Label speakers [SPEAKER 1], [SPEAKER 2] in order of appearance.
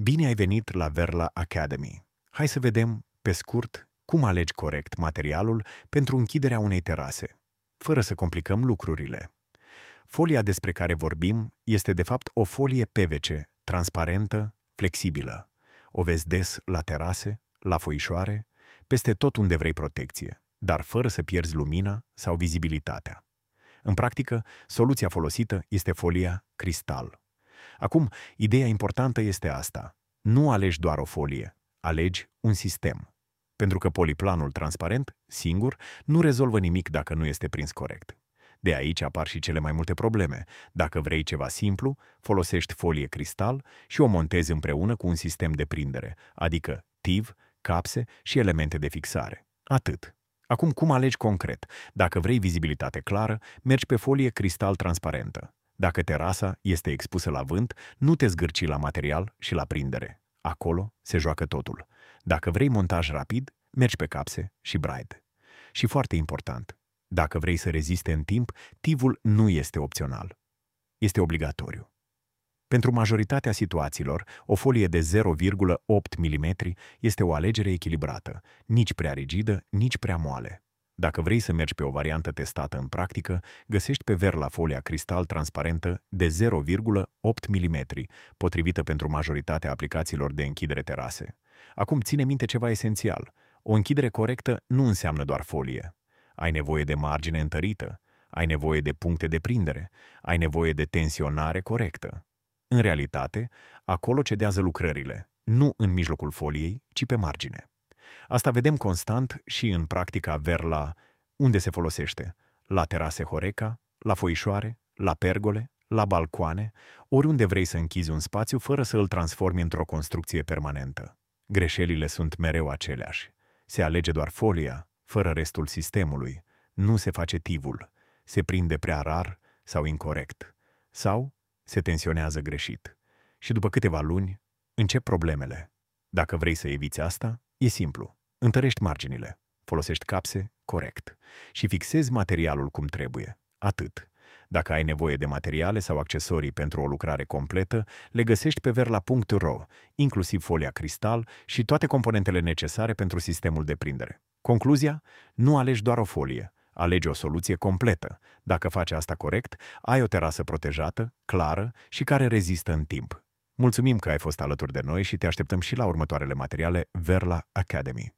[SPEAKER 1] Bine ai venit la Verla Academy! Hai să vedem, pe scurt, cum alegi corect materialul pentru închiderea unei terase, fără să complicăm lucrurile. Folia despre care vorbim este de fapt o folie PVC, transparentă, flexibilă. O vezi des la terase, la foișoare, peste tot unde vrei protecție, dar fără să pierzi lumina sau vizibilitatea. În practică, soluția folosită este folia cristal. Acum, ideea importantă este asta. Nu alegi doar o folie, alegi un sistem. Pentru că poliplanul transparent, singur, nu rezolvă nimic dacă nu este prins corect. De aici apar și cele mai multe probleme. Dacă vrei ceva simplu, folosești folie cristal și o montezi împreună cu un sistem de prindere, adică TIV, capse și elemente de fixare. Atât. Acum, cum alegi concret? Dacă vrei vizibilitate clară, mergi pe folie cristal transparentă. Dacă terasa este expusă la vânt, nu te zgârci la material și la prindere. Acolo se joacă totul. Dacă vrei montaj rapid, mergi pe capse și braid. Și foarte important, dacă vrei să reziste în timp, tivul nu este opțional. Este obligatoriu. Pentru majoritatea situațiilor, o folie de 0,8 mm este o alegere echilibrată, nici prea rigidă, nici prea moale. Dacă vrei să mergi pe o variantă testată în practică, găsești pe Verla folia cristal transparentă de 0,8 mm, potrivită pentru majoritatea aplicațiilor de închidere terase. Acum ține minte ceva esențial. O închidere corectă nu înseamnă doar folie. Ai nevoie de margine întărită, ai nevoie de puncte de prindere, ai nevoie de tensionare corectă. În realitate, acolo cedează lucrările, nu în mijlocul foliei, ci pe margine. Asta vedem constant și în practica Verla, unde se folosește, la terase Horeca, la foișoare, la pergole, la balcoane, oriunde vrei să închizi un spațiu fără să îl transformi într-o construcție permanentă. Greșelile sunt mereu aceleași. Se alege doar folia, fără restul sistemului. Nu se face tivul. Se prinde prea rar sau incorrect. Sau se tensionează greșit. Și după câteva luni, încep problemele. Dacă vrei să eviți asta, e simplu. Întărești marginile, folosești capse corect și fixezi materialul cum trebuie. Atât. Dacă ai nevoie de materiale sau accesorii pentru o lucrare completă, le găsești pe verla.ro, inclusiv folia cristal și toate componentele necesare pentru sistemul de prindere. Concluzia? Nu alegi doar o folie, alegi o soluție completă. Dacă faci asta corect, ai o terasă protejată, clară și care rezistă în timp. Mulțumim că ai fost alături de noi și te așteptăm și la următoarele materiale Verla Academy.